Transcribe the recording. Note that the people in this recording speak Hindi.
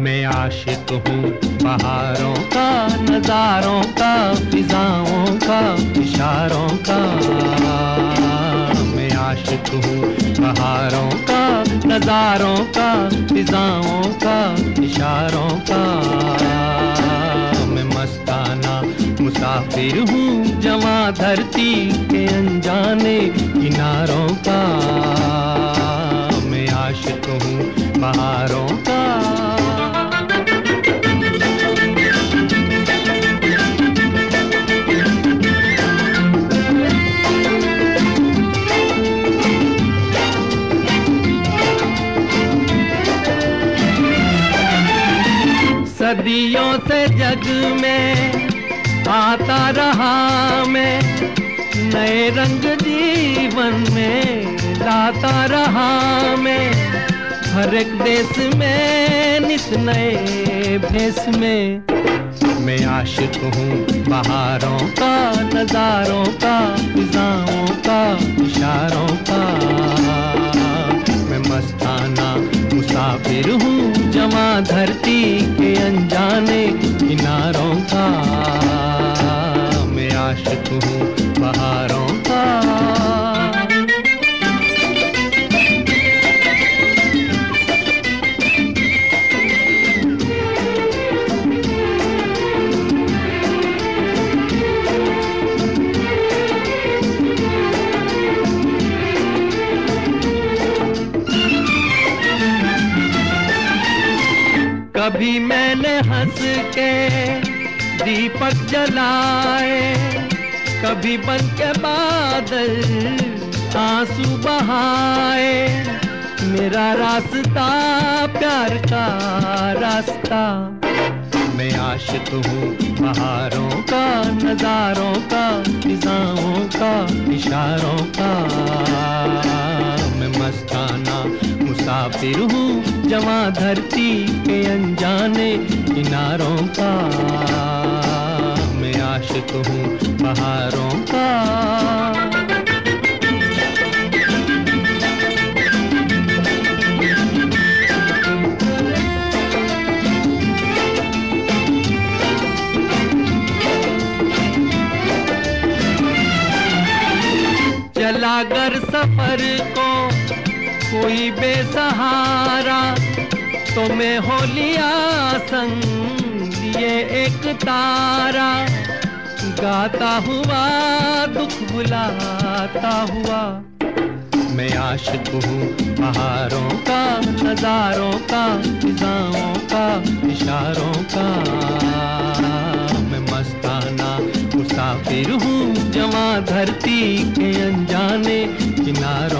मैं आशिक हूँ बहारों का, नजारों का, फिजाओं का, इशारों का। मैं आशिक हूँ बहारों का, नजारों का, फिजाओं का, इशारों का। मैं मस्ताना मुसाफिर हूँ, जमा धरती के अनजाने किनारों का। मैं आशिक हूँ बहारों सदियों से जग में आता रहा मैं। नए रंग जीवन में लाता रहा मैं। हर एक देश में, नित नए भेस में। मैं आशिक हूँ बहारों का, नजारों का फिजाओं का, इशारों का। मैं मस्ताना मुसाफिर हूँ जमा धरती के अनजाने किनारों का। मैं आशिक हूँ बहारों कभी मैंने हंस के दीपक जलाए, कभी बन के बादल आँसू बहाए। मेरा रास्ता प्यार का रास्ता। मैं आशिक हूँ बहारों का, नजारों का, फिजाओं का, इशारों का। मैं मस्ताना मुसाफिर हूँ, जमा धरती के अनजाने किनारों का। मैं आशिक हूँ बहारों का। चला कर सफ़र को कोई बेसहारा तो मैं हो लिया संग लिए एक तारा। गाता हुआ, दुख बुलाता हुआ। मैं आशिक हूँ पहाड़ों का, नजारों का, फिजाओं का, इशारों का। मैं मस्ताना मुसाफिर हूँ जमा धरती के अनजाने किनारों